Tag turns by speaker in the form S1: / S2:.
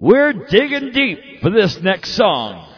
S1: We're digging deep for this next song.